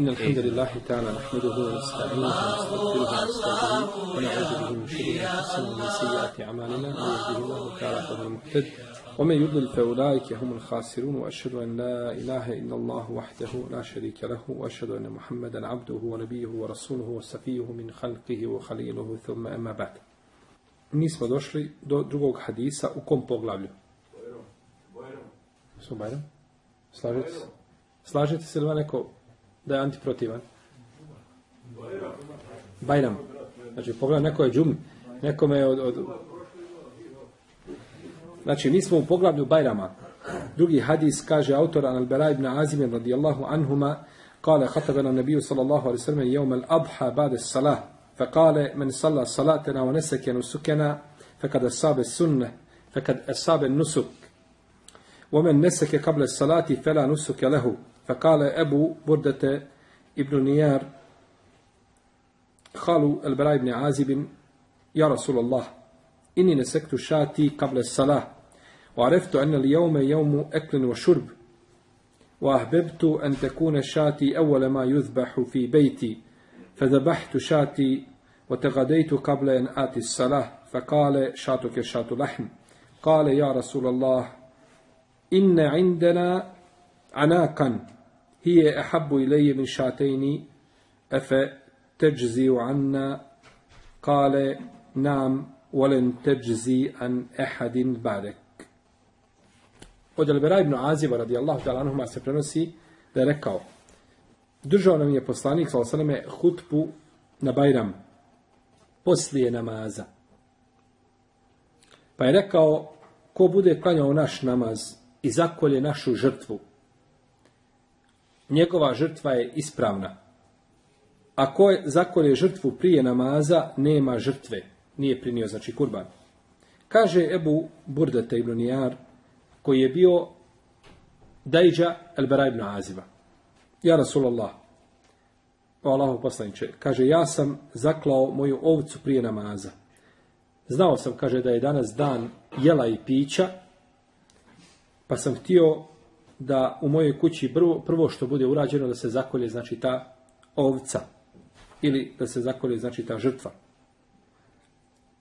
إن الحمد لله تعالى نحمده ونستعينه ونستغفره ونستهديه ونعوذ به من شرور أنفسنا ومن سيئات أعمالنا من يهده الله تعالى فهو المهتد ومن يضلل فأولئك هم الخاسرون وأشهد أن لا إله إلا الله وحده لا شريك له وأشهد أن محمدا عبده ونبيه ورسوله وصفيه من خلقه وخليله ثم أما بعد Mi smo došli do drugog hadisa u kom poglavlju? Su Bajram? Slažete se? Slažete se li neko da je antiprotivan? Bajram. Znači, pogledaj, neko je džum, nekome je od, od... Znači, mi smo u poglavlju Bajrama. Drugi hadis kaže autor an al-Bara ibn Azim radijallahu anhuma قال خطبنا النبي صلى الله عليه وسلم يوم الأضحى بعد الصلاة فقال من صلى صلاتنا ونسك نسكنا فقد أصاب السنة فقد أصاب النسك ومن نسك قبل الصلاة فلا نسك له فقال أبو بردة ابن نيار خال البراء بن عازب يا رسول الله إني نسكت شاتي قبل الصلاة وعرفت أن اليوم يوم أكل وشرب وأحببت أن تكون شاتي أول ما يذبح في بيتي فذبحت شاتي وتغديت قبل أن آتي الصلاة فقال شاتك شات لحم قال يا رسول الله إن عندنا عناقا hije ehabbu ilaje min šatejni efe teđziju anna kale nam volen teđzi an ehadin barek. Od Elbera ibn Aziva radijallahu ta'ala anuhuma se prenosi da je rekao Držao nam je poslanik s.a.v. hutbu na Bajram poslije namaza. Pa je rekao ko bude klanjao naš namaz i zakolje našu žrtvu njegova žrtva je ispravna. A ko je zakolje žrtvu prije namaza, nema žrtve. Nije prinio, znači, kurban. Kaže Ebu Burdate ibn Nijar, koji je bio Dajđa el-Bara ibn Aziva. Ja Rasulallah, o Allahu poslaniče, kaže, ja sam zaklao moju ovcu prije namaza. Znao sam, kaže, da je danas dan jela i pića, pa sam htio da u mojoj kući prvo, prvo što bude urađeno da se zakolje znači ta ovca ili da se zakolje znači ta žrtva.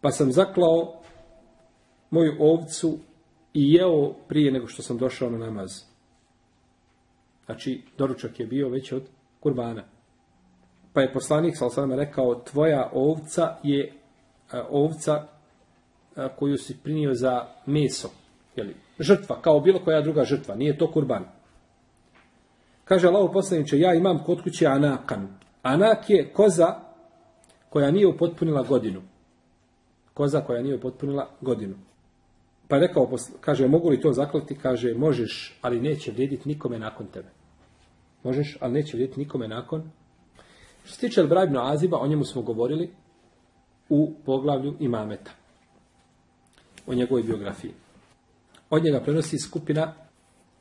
Pa sam zaklao moju ovcu i jeo prije nego što sam došao na namaz. Znači, doručak je bio već od kurbana. Pa je poslanik sa rekao, tvoja ovca je a, ovca a, koju si prinio za meso. Jeli, žrtva, kao bilo koja druga žrtva, nije to kurban. Kaže Allah poslaniče, ja imam kod kuće anakan. Anak je koza koja nije upotpunila godinu. Koza koja nije upotpunila godinu. Pa je rekao, kaže, mogu li to zaklati? Kaže, možeš, ali neće vrijediti nikome nakon tebe. Možeš, ali neće vrijediti nikome nakon. Što se tiče Elbra ibn Aziba, o njemu smo govorili u poglavlju imameta. O njegovoj biografiji. Od njega prenosi skupina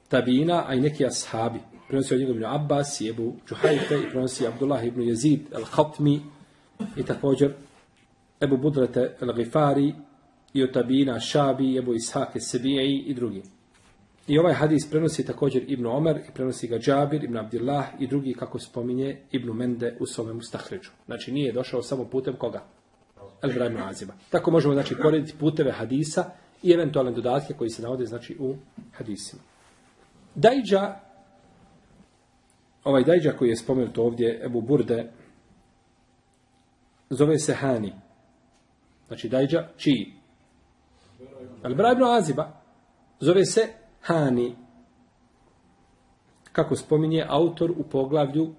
tabina, a i neki ashabi. Prenosi od njega ibn Abbas i Ebu Džuhajte i prenosi Abdullah ibn Jezid al-Khatmi i također Ebu Budrete al-Gifari i od tabina Šabi, Ebu Ishake Sebijai i drugi. I ovaj hadis prenosi također Ibn Omer i prenosi ga Džabir, Ibn Abdillah i drugi kako spominje Ibn Mende u svome Mustahređu. Znači nije došao samo putem koga? El ibn Aziba. Tako možemo znači porediti puteve hadisa i eventualne dodatke koji se navode znači u hadisima. Dajđa, ovaj Dajđa koji je spomenut ovdje, Ebu Burde, zove se Hani. Znači Dajđa, čiji? Al-Bra ibn Aziba. Zove se Hani. Kako spominje autor u poglavlju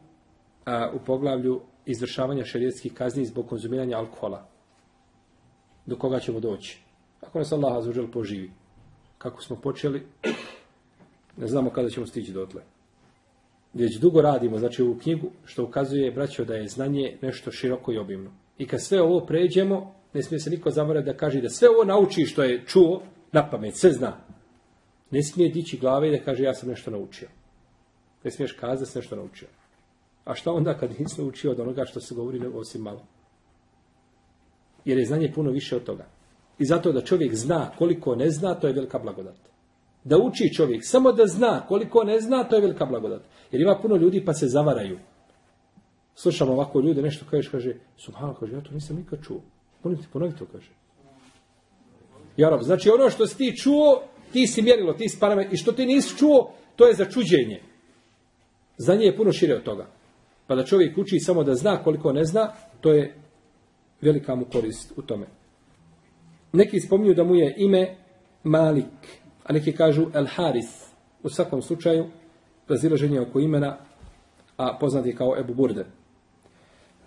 a, u poglavlju izvršavanja šerijetskih kazni zbog konzumiranja alkohola. Do koga ćemo doći? Ako nas Allah azuđel poživi. Kako smo počeli, ne znamo kada ćemo stići dotle. Već dugo radimo, znači u knjigu, što ukazuje, braćo, da je znanje nešto široko i obimno. I kad sve ovo pređemo, ne smije se niko zamarati da kaže da sve ovo nauči što je čuo, na pamet, sve zna. Ne smije dići glave i da kaže ja sam nešto naučio. Ne smiješ kazati da sam nešto naučio. A šta onda kad nisi naučio od onoga što se govori osim malo? Jer je znanje puno više od toga. I zato da čovjek zna koliko ne zna, to je velika blagodat. Da uči čovjek, samo da zna koliko ne zna, to je velika blagodat. Jer ima puno ljudi pa se zavaraju. slušamo ovako ljude, nešto kažeš, kaže, subhano, kaže, ja to nisam nikad čuo. Molim ti, ponovi to, kaže. Jarab, znači ono što si ti čuo, ti si mjerilo, ti si i što ti nisi čuo, to je začuđenje. Znanje je puno šire od toga. Pa da čovjek uči samo da zna koliko ne zna, to je velika mu korist u tome. Neki spominju da mu je ime Malik, a neki kažu El Haris. U svakom slučaju, razilaženje oko imena, a poznat je kao Ebu Burde.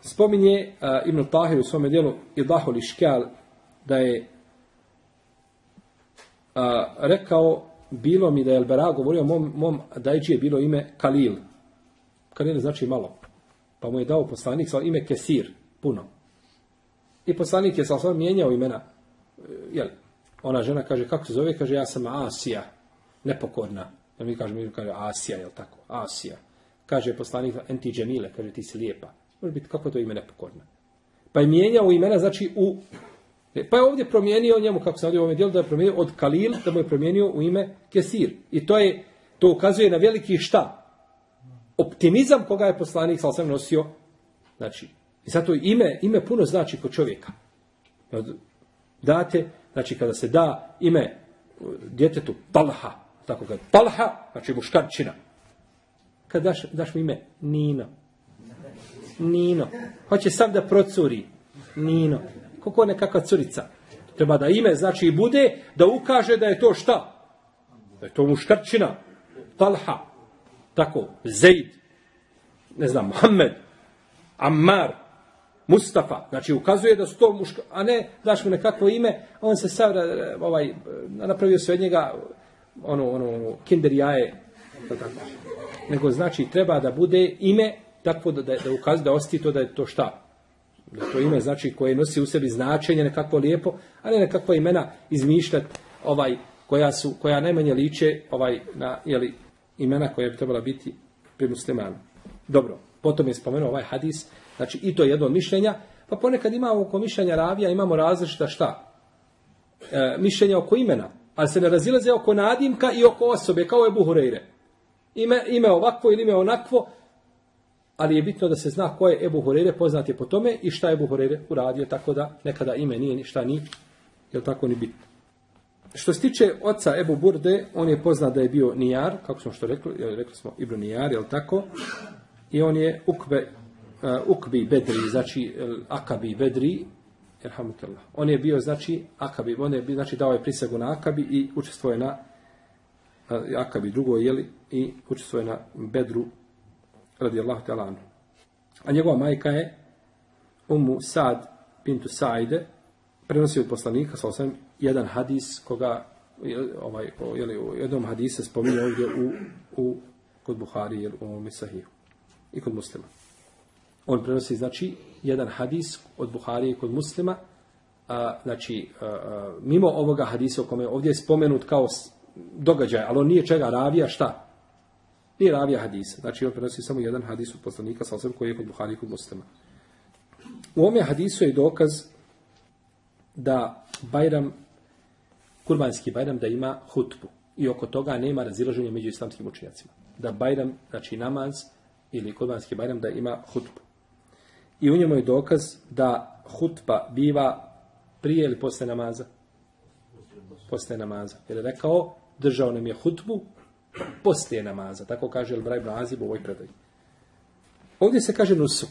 Spominje uh, Ibn Tahir u svome dijelu Idahul Iškjal da je a, rekao, bilo mi da je Elbera govorio mom, mom dajđi je bilo ime Kalil. Kalil znači malo. Pa mu je dao poslanik sa ime Kesir, puno. I poslanik je sa mijenjao imena. Jel, ona žena kaže, kako se zove? Kaže, ja sam Asija, nepokorna. Ja mi kažemo, mi kaže, Asija, jel tako? Asija. Kaže poslanik, enti džemile, kaže, ti si lijepa. Može biti, kako je to ime nepokorna? Pa je mijenjao imena, znači, u E, pa je ovdje promijenio njemu, kako se ovdje u ovom dijelu, da je promijenio od Kalil, da mu je promijenio u ime Kesir. I to je, to ukazuje na veliki šta? Optimizam koga je poslanik sa sam nosio. Znači, i zato ime, ime puno znači kod čovjeka. Date, znači kada se da ime djetetu Talha, tako kad Talha, znači muškarčina. Kad daš, daš mu ime Nino. Nino. Hoće sam da procuri. Nino kako nekakva curica. Treba da ime znači i bude da ukaže da je to šta? Da je to muškarčina. Talha. Tako. Zaid. Ne znam, Mohamed. Ammar. Mustafa. Znači ukazuje da su to muška, a ne daš mu nekakvo ime, on se sad ovaj, napravio sve njega ono, ono, kinder jaje. Tako. Nego znači treba da bude ime tako da, da, da ukazuje, da osti to da je to šta? Da to ime znači koje nosi u sebi značenje nekako lijepo, a ne nekakva imena izmišljati ovaj koja su koja najmanje liče ovaj na jeli, imena koje bi trebala biti pri muslimanu. Dobro, potom je spomenuo ovaj hadis, znači i to je jedno mišljenja, pa ponekad imamo oko mišljenja ravija, imamo različita šta? E, mišljenja oko imena, ali se ne razilaze oko nadimka i oko osobe, kao je Buhureyre. Ime, ime ovakvo ili ime onakvo, ali je bitno da se zna ko je Ebu Horeire, poznat je po tome i šta je Ebu Horeire uradio, tako da nekada ime nije ništa ni, je tako ni bitno. Što se tiče oca Ebu Burde, on je poznat da je bio Nijar, kako smo što rekli, rekli smo Ibru Nijar, je tako? I on je Ukbe, uh, Ukbi Bedri, znači Akabi Bedri, Erhamukallah. On je bio, znači, Akabi, on je bio, znači, dao je prisegu na Akabi i učestvuje na uh, Akabi drugo, jeli, i učestvuje na Bedru radijallahu ta'ala. A njegova majka je Umu Sad pintu Saide, prenosi od poslanika, sa osam, jedan hadis koga, ovaj, o, jeli, u jednom hadise spominje ovdje u, u, kod Buhari, jel, u ovome. I kod muslima. On prenosi, znači, jedan hadis od Buhari i kod muslima, a, znači, a, a, mimo ovoga hadisa u kome ovdje je spomenut kao događaj, ali on nije čega ravija, šta? Nije ravija hadisa. Znači, on prenosi samo jedan hadis od poslanika, sa osam koji je kod Buhari i kod muslima. U ome hadisu je dokaz da Bajram, kurbanski Bajram, da ima hutbu. I oko toga nema razilaženja među islamskim učenjacima. Da Bajram, znači namaz, ili kurbanski Bajram, da ima hutbu. I u njemu je dokaz da hutba biva prije ili posle namaza? Posle namaza. Jer je rekao, držao nam je hutbu poslije namaza. Tako kaže El Braj Azib u ovoj predaji. Ovdje se kaže nusuk.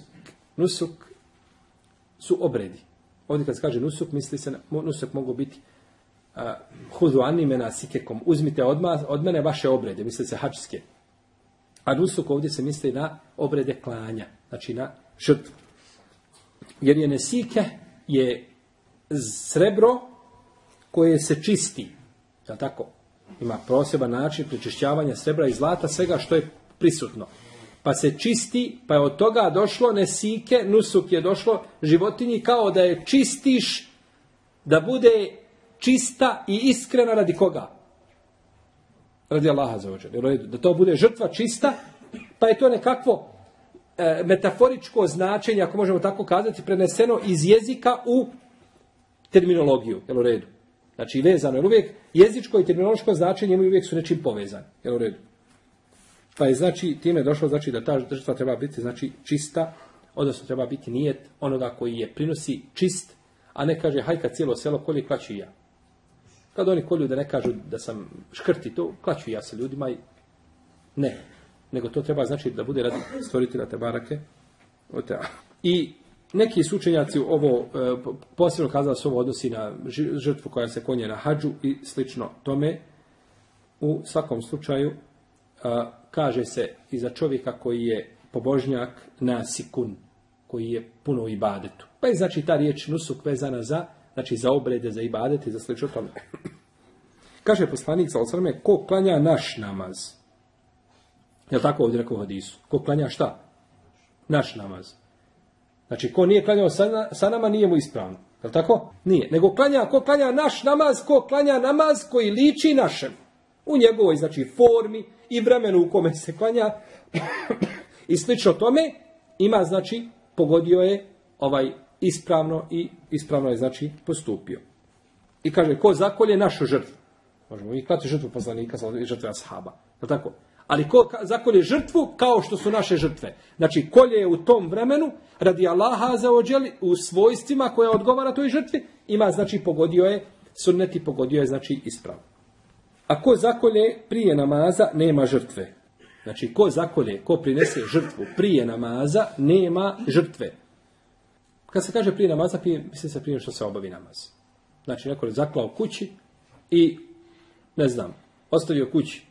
Nusuk su obredi. Ovdje kad se kaže nusuk, misli se, nusuk mogu biti uh, hudu animena sikekom. Uzmite odma, od mene vaše obrede, misli se hačske. A nusuk ovdje se misli na obrede klanja. Znači na žrtvu. Jer je nesike je srebro koje se čisti. Je tako? ima proseban način prečišćavanja srebra i zlata, svega što je prisutno. Pa se čisti, pa je od toga došlo nesike, nusuk je došlo životinji kao da je čistiš, da bude čista i iskrena radi koga? Radi Allaha za. Da to bude žrtva čista, pa je to nekakvo e, metaforičko značenje, ako možemo tako kazati, preneseno iz jezika u terminologiju. Jel u redu? Znači, vezano je uvijek, jezičko i terminološko značenje imaju uvijek su nečim povezani. Jel u redu? Pa je, znači, time je došlo, znači, da ta žrtva treba biti, znači, čista odnosno treba biti nijet onoga koji je prinosi čist, a ne kaže hajka cijelo selo kolje klaću i ja. Kad oni kolju da ne kažu da sam škrti to, klaću ja sa ljudima i ne. Nego to treba znači da bude radi stvoritelja te barake. I neki su učenjaci ovo e, posebno kazali se ovo odnosi na žrtvu koja se konje na hađu i slično tome. U svakom slučaju kaže se i za čovjeka koji je pobožnjak nasikun, koji je puno u ibadetu. Pa je znači ta riječ nusuk vezana za, znači za obrede, za ibadete, za slično tome. Kaže poslanik sa osrme, ko klanja naš namaz? Je tako ovdje rekao hadisu? Ko klanja šta? Naš namaz. Znači, ko nije klanjao sa, sa nama, nije mu ispravno. Je tako? Nije. Nego klanja, ko klanja naš namaz, ko klanja namaz koji liči našem. U njegovoj, znači, formi i vremenu u kome se klanja i slično tome, ima, znači, pogodio je ovaj ispravno i ispravno je, znači, postupio. I kaže, ko zakolje našu žrtvu? Možemo i klati žrtvu poslanika, žrtve ashaba. Je tako? Ali ko zakolje žrtvu kao što su naše žrtve. Znači, kolje je u tom vremenu, radi Allaha za ođeli, u svojstvima koja odgovara toj žrtvi, ima, znači, pogodio je, sunneti pogodio je, znači, ispravno. A ko zakolje prije namaza, nema žrtve. Znači, ko zakolje, ko prinese žrtvu prije namaza, nema žrtve. Kad se kaže prije namaza, misli se prije što se obavi namaz. Znači, neko je zaklao kući i, ne znam, ostavio kući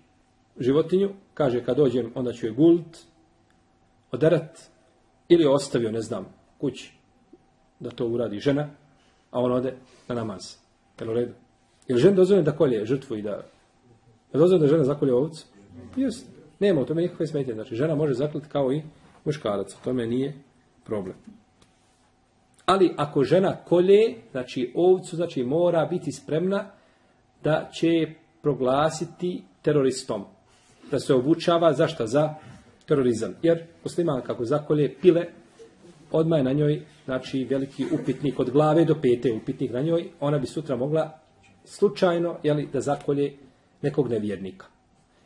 životinju, kaže kad dođem, onda ću je gult, oderat, ili ostavio, ne znam, kući, da to uradi žena, a on ode na namaz. Jel u redu? Jel žena dozvoljeno da kolje žrtvu i da... Je dozvoljeno da žena zakolje ovcu? Just. Nema u tome nikakve smetnje. Znači, žena može zaklati kao i muškarac. U tome nije problem. Ali ako žena kolje, znači ovcu, znači mora biti spremna da će proglasiti teroristom. Da se obučava, zašto? Za terorizam. Jer musliman kako zakolje pile, odmah je na njoj znači veliki upitnik od glave do pete upitnik na njoj, ona bi sutra mogla slučajno jeli, da zakolje nekog nevjernika.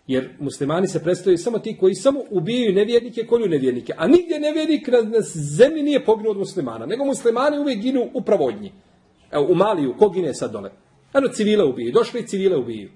Jer muslimani se predstavljaju samo ti koji samo ubijaju nevjernike, kolju nevjernike. A nigdje nevjernik na, zemlji nije poginuo od muslimana. Nego muslimani uvijek ginu upravo od njih. Evo, u Maliju, ko gine sad dole? Ano, civile ubiju. Došli i civile ubiju.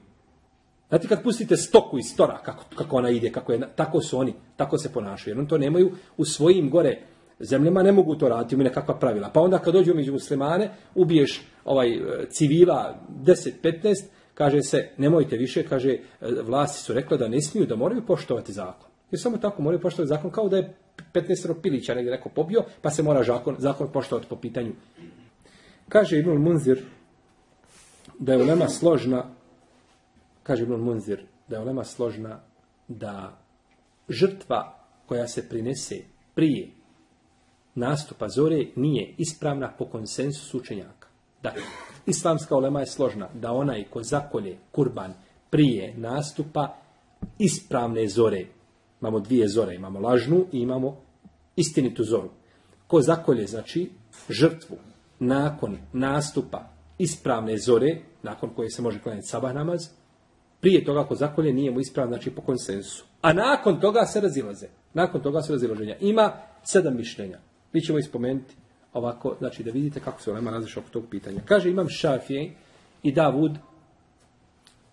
Znate, kad pustite stoku iz stora, kako, kako ona ide, kako je, tako su oni, tako se ponašaju. Jer oni to nemaju u svojim gore zemljama, ne mogu to raditi, imaju nekakva pravila. Pa onda kad dođu među muslimane, ubiješ ovaj civila 10-15, kaže se, nemojte više, kaže, e, vlasti su rekla da ne smiju, da moraju poštovati zakon. Jer samo tako moraju poštovati zakon, kao da je 15 pilića negdje neko pobio, pa se mora zakon, zakon poštovati po pitanju. Kaže Ibn Munzir da je ulema složna, kaže Ibn Munzir, da je ulema složna da žrtva koja se prinese prije nastupa zore nije ispravna po konsensusu učenjaka. Dakle, Islamska olema je složna da onaj ko zakolje kurban prije nastupa ispravne zore. Imamo dvije zore, imamo lažnu i imamo istinitu zoru. Ko zakolje, znači, žrtvu nakon nastupa ispravne zore, nakon koje se može klanjati sabah namaz, prije toga ko zakolje nije mu ispravan, znači po konsensu. A nakon toga se razilaze. Nakon toga se razilaženja. Ima sedam mišljenja. Mi ćemo ispomenuti ovako, znači da vidite kako se Olema razliša oko tog pitanja. Kaže imam Šafije i Davud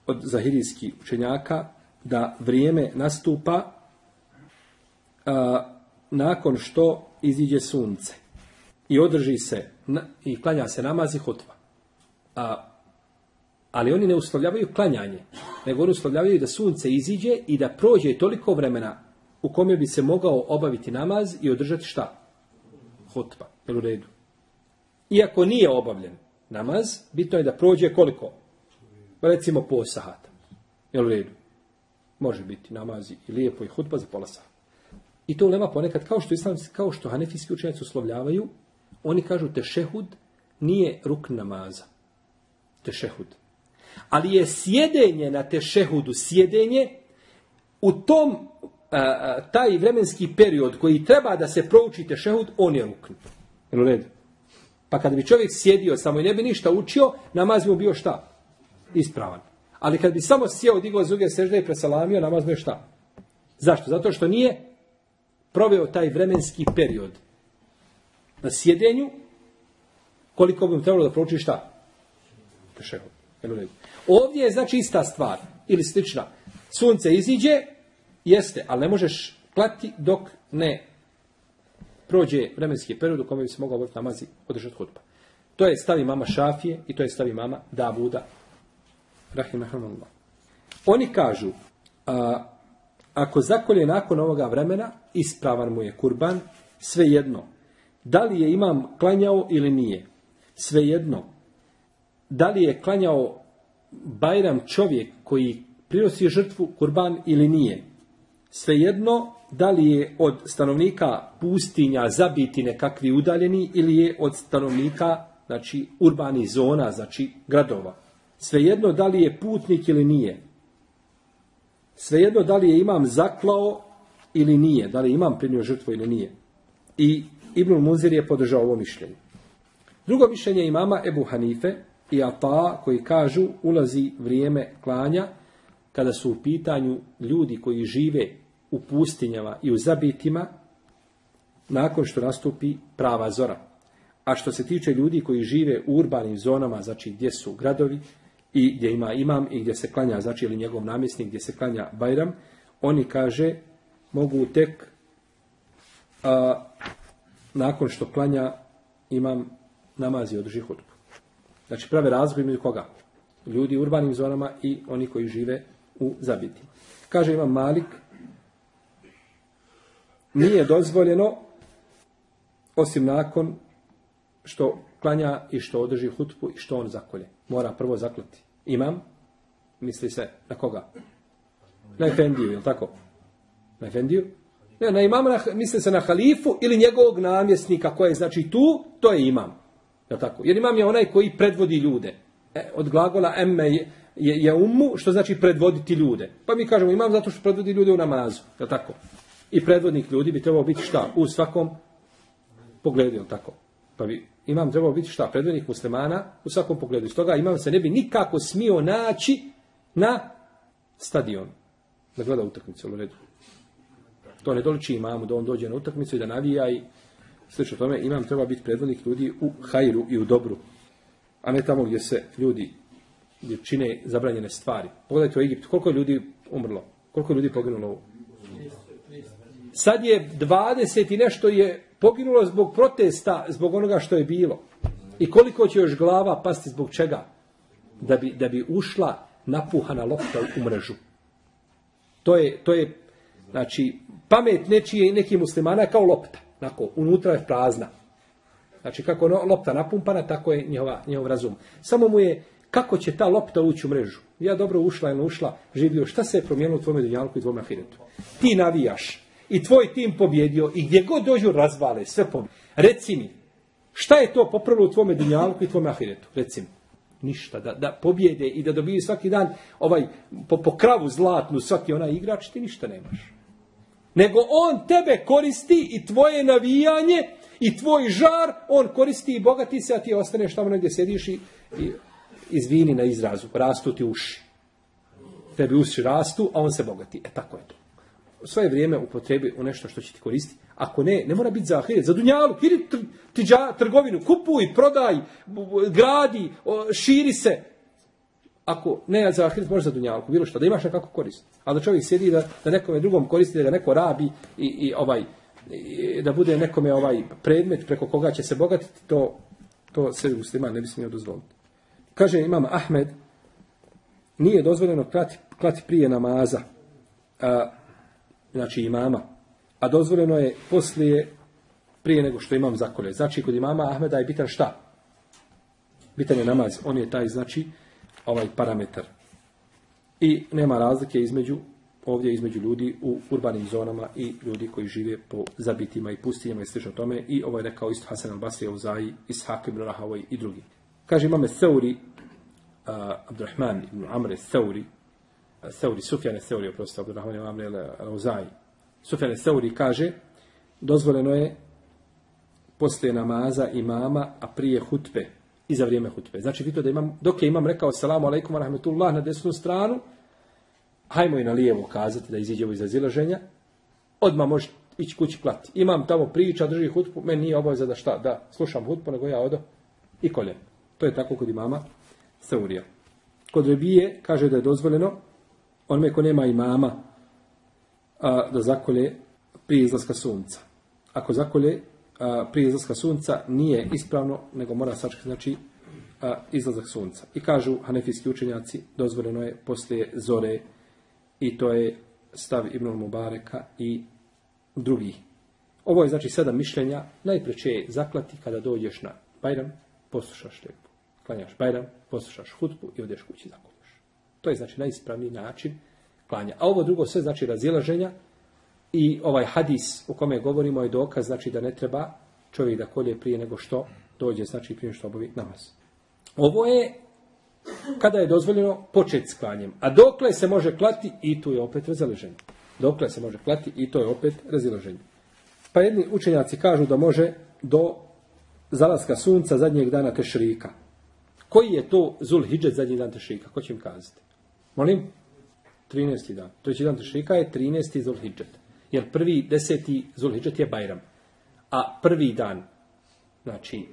od zahirijskih učenjaka da vrijeme nastupa nakon što iziđe sunce i održi se i klanja se namaz i hutva. A, ali oni ne uslovljavaju klanjanje, nego oni uslovljavaju da sunce iziđe i da prođe toliko vremena u kome bi se mogao obaviti namaz i održati šta? Hutba. Jel u redu? Iako nije obavljen namaz, bitno je da prođe koliko? Recimo po sahata. Jel u redu? Može biti namaz i lijepo i hutba za pola sata. I to ulema ponekad, kao što islamski, kao što hanefijski učenjaci uslovljavaju, oni kažu tešehud nije ruk namaza. Tešehud. Ali je sjedenje na tešehudu, sjedenje u tom, taj vremenski period koji treba da se prouči tešehud, on je rukn. Jel u redu? Pa kad bi čovjek sjedio samo i ne bi ništa učio, namaz mu bio šta? Ispravan. Ali kad bi samo sjeo, digao zuge sežde i presalamio, namaz bi bio šta? Zašto? Zato što nije proveo taj vremenski period. na sjedenju, koliko bi mu trebalo da prouči šta? Ovdje je znači ista stvar, ili slična. Sunce iziđe, jeste, ali ne možeš klati dok ne prođe vremenski period u kome bi se mogao obaviti namazi održati hutba. To je stavi mama Šafije i to je stavi mama Davuda. Rahimahumullah. Oni kažu, a, ako zakolje nakon ovoga vremena, ispravan mu je kurban, svejedno. Da li je imam klanjao ili nije? Svejedno. Da li je klanjao Bajram čovjek koji prinosi žrtvu kurban ili nije? Svejedno, da li je od stanovnika pustinja zabiti nekakvi udaljeni ili je od stanovnika znači urbanih zona, znači gradova. Svejedno da li je putnik ili nije. Svejedno da li je imam zaklao ili nije, da li imam prinio žrtvu ili nije. I Ibn Munzir je podržao ovo mišljenje. Drugo mišljenje imama Ebu Hanife i Ata koji kažu ulazi vrijeme klanja kada su u pitanju ljudi koji žive u pustinjama i u zabitima nakon što nastupi prava zora. A što se tiče ljudi koji žive u urbanim zonama, znači gdje su gradovi i gdje ima imam i gdje se klanja, znači ili njegov namjesnik gdje se klanja Bajram, oni kaže mogu tek a, nakon što klanja imam namazi održi hutbu. Znači prave razliku između koga? Ljudi u urbanim zonama i oni koji žive u zabitima. Kaže imam Malik, nije dozvoljeno osim nakon što klanja i što održi hutbu i što on zakolje. Mora prvo zaklati. Imam, misli se na koga? Na Efendiju, je tako? Na Efendiju? Ne, na imama misli se na halifu ili njegovog namjesnika koji je znači tu, to je imam. Je tako? Jer imam je onaj koji predvodi ljude. E, od glagola emme je, je, je umu, što znači predvoditi ljude. Pa mi kažemo imam zato što predvodi ljude u namazu. Je tako? I predvodnik ljudi bi trebao biti šta? U svakom pogledu, tako? Pa bi imam trebao biti šta? Predvodnik muslimana u svakom pogledu. Stoga imam se ne bi nikako smio naći na stadion. Da gleda utakmicu u redu. To ne doliči imamu da on dođe na utakmicu i da navija i slično tome. Imam treba biti predvodnik ljudi u hajru i u dobru. A ne tamo gdje se ljudi gdje čine zabranjene stvari. Pogledajte u Egiptu, koliko je ljudi umrlo? Koliko je ljudi poginulo? Sad je 20 i nešto je poginulo zbog protesta, zbog onoga što je bilo. I koliko će još glava pasti zbog čega? Da bi, da bi ušla napuhana lopta u mrežu. To je, to je znači, pamet nečije neki muslimana je kao lopta. Nako, unutra je prazna. Znači, kako je lopta napumpana, tako je njihova, njihov razum. Samo mu je, kako će ta lopta ući u mrežu? Ja dobro ušla ili ušla, živio, šta se je promijenilo u tvojom dunjalku i tvojom ahiretu? Ti navijaš, i tvoj tim pobjedio i gdje god dođu razvale, sve pobjedio. Reci mi, šta je to popravilo u tvome dunjalku i tvome ahiretu? Reci mi. Ništa. Da, da pobjede i da dobiju svaki dan ovaj, po, po kravu zlatnu svaki onaj igrač, ti ništa nemaš. Nego on tebe koristi i tvoje navijanje i tvoj žar, on koristi i bogati se, a ti ostaneš tamo negdje sjediš i, i izvini na izrazu, rastu ti uši. Tebi uši rastu, a on se bogati. E tako je to svoje vrijeme upotrebi u nešto što će ti koristiti. Ako ne, ne mora biti za ahiret, za dunjalu, idi tiđa, trgovinu, kupuj, prodaj, gradi, širi se. Ako ne za ahiret, može za dunjalu, bilo što, da imaš nekako korist. A da čovjek sjedi da, da nekome drugom koristi, da neko rabi i, i ovaj, i, da bude nekome ovaj predmet preko koga će se bogatiti, to, to se muslima ne bi smio dozvoliti. Kaže imam Ahmed, nije dozvoljeno klati, klati prije namaza. A, znači imama. A dozvoljeno je poslije, prije nego što imam zakolje. Znači, kod imama Ahmeda je bitan šta? Bitan je namaz. On je taj, znači, ovaj parametar. I nema razlike između, ovdje između ljudi u urbanim zonama i ljudi koji žive po zabitima i pustinjama i slično tome. I ovo je rekao isto Hasan al-Basri, Uzaji, Ishak ibn Rahavoj i drugi. Kaže imame Seuri, uh, Abdurrahman ibn Amre Seuri, Seuri, Sufjane Seuri, oprosto, Abdurrahman imam Lauzai. Sufjane Seuri kaže, dozvoljeno je poslije namaza imama, a prije hutbe, i za vrijeme hutbe. Znači, vidite da imam, dok je imam rekao, salamu alaikum, rahmetullah, na desnu stranu, hajmo i na lijevo kazati da iziđemo iz razilaženja, odmah može ići kući klati. Imam tamo priča, drži hutbu, meni nije obaveza da šta, da slušam hutbu, nego ja odo i koljem. To je tako kod imama Seurija. Kod Rebije kaže da je dozvoljeno onome ko nema imama a, da zakolje prije izlaska sunca. Ako zakolje a, prije izlaska sunca nije ispravno, nego mora sačekati znači a, izlazak sunca. I kažu hanefijski učenjaci, dozvoljeno je poslije zore i to je stav Ibn Mubareka i drugi. Ovo je znači sedam mišljenja. Najpreće je zaklati kada dođeš na Bajram, poslušaš tebu. Klanjaš Bajram, poslušaš hutbu i odeš kući zakoljuš. To je znači najispravniji način klanja. A ovo drugo sve znači razilaženja i ovaj hadis u kome govorimo je dokaz znači da ne treba čovjek da kolje prije nego što dođe, znači prije što obavi namaz. Ovo je kada je dozvoljeno početi s klanjem. A dokle se može klati i tu je opet razilaženje. Dokle se može klati i to je opet razilaženje. Pa jedni učenjaci kažu da može do zalaska sunca zadnjeg dana tešrika. Koji je to Zul Hidžet zadnji dan tešrika? Ko će im kazati? Molim? 13. dan. To je dan tešrika je 13. Zul Hidžet. Jer prvi deseti Zul Hidžet je Bajram. A prvi dan, znači,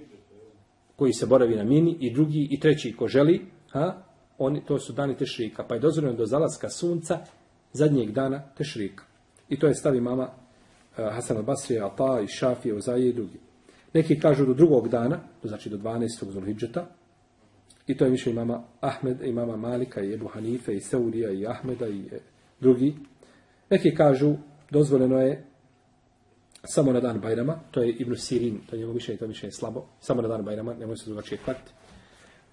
koji se boravi na mini i drugi i treći ko želi, a, oni, to su dani tešrika. Pa je dozvoljeno do zalaska sunca zadnjeg dana tešrika. I to je stavi mama uh, Hasan al-Basrija, Ata i Šafije, Uzaje i drugi. Neki kažu do drugog dana, znači do 12. Zulhidžeta, i to je više imama Ahmed, imama Malika i Ebu Hanife i Seurija i Ahmeda i e, drugi. Neki kažu dozvoljeno je samo na dan Bajrama, to je Ibn Sirin, to je njegov mišljenje, to mišljenje slabo, samo na dan Bajrama, nemoj se drugačije kvatiti.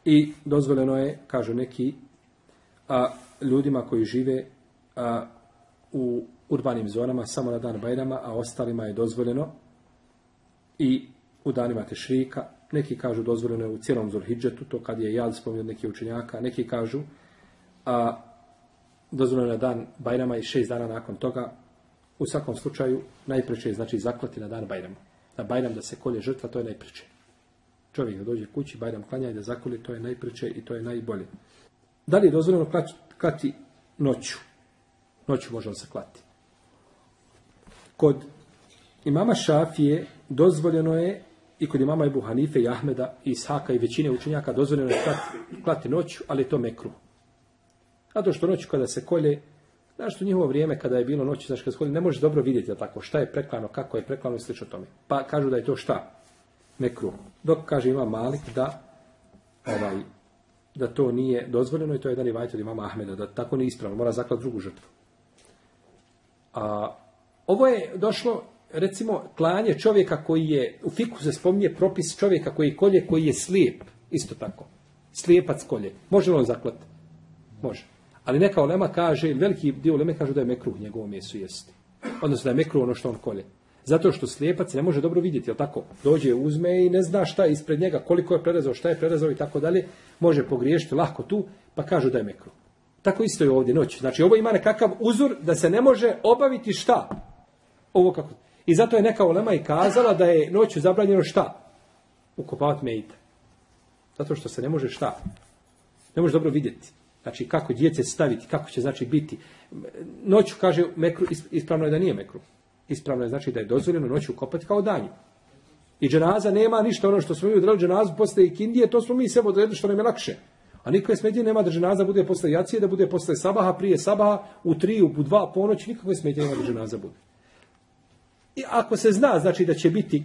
I dozvoljeno je, kažu neki, a, ljudima koji žive a, u urbanim zonama samo na dan Bajrama, a ostalima je dozvoljeno i u danima Tešrika. Neki kažu dozvoljeno je u cijelom Zulhidžetu, to kad je jad spominjao neki učenjaka. Neki kažu a, dozvoljeno je dan Bajrama i šest dana nakon toga. U svakom slučaju najpreče je znači zaklati na dan Bajrama. Na Bajram da se kolje žrtva, to je najpreče. Čovjek da dođe kući, Bajram klanja i da zakoli, to je najpreče i to je najbolje. Da li je dozvoljeno klati noću? Noću može se klati. Kod imama Šafije dozvoljeno je i kod imama Ebu Hanife i Ahmeda i Ishaka i većine učenjaka dozvoljeno je klati, klati noću, ali je to mekru. Zato što noću kada se kolje, znaš što njihovo vrijeme kada je bilo noć, znaš kada se kolje, ne možeš dobro vidjeti tako šta je preklano, kako je preklano i slično tome. Pa kažu da je to šta? Mekru. Dok kaže ima Malik da ovaj, da to nije dozvoljeno i to je jedan i vajt od imama Ahmeda, da tako nije ispravno, mora zaklati drugu žrtvu. A, ovo je došlo, recimo, klanje čovjeka koji je, u fiku se spominje propis čovjeka koji kolje, koji je slijep, isto tako. Slijepac kolje. Može li on zaklati? Može. Ali neka olema kaže, veliki dio oleme kaže da je mekruh njegovo mesu jesti. Odnosno da je mekruh ono što on kolje. Zato što slijepac ne može dobro vidjeti, jel tako? Dođe, uzme i ne zna šta je ispred njega, koliko je prerezao, šta je prerezao i tako dalje. Može pogriješiti lahko tu, pa kažu da je mekruh. Tako isto je ovdje noć. Znači ovo ima nekakav uzor da se ne može obaviti šta? Ovo kako. I zato je neka ulema i kazala da je noću zabranjeno šta? Ukopavati mejte. Zato što se ne može šta? Ne može dobro vidjeti. Znači kako djece staviti, kako će znači biti. Noću kaže mekru, ispravno je da nije mekru. Ispravno je znači da je dozvoljeno noću kopati kao danju. I dženaza nema ništa ono što smo mi udrali dženazu posle ikindije, to smo mi sve odredili što nam je lakše. A nikakve smetnje nema da dženaza bude posle jacije, da bude posle sabaha, prije sabaha, u tri, u dva, ponoć, nikakve smetnje nema da dženaza bude. I ako se zna, znači da će biti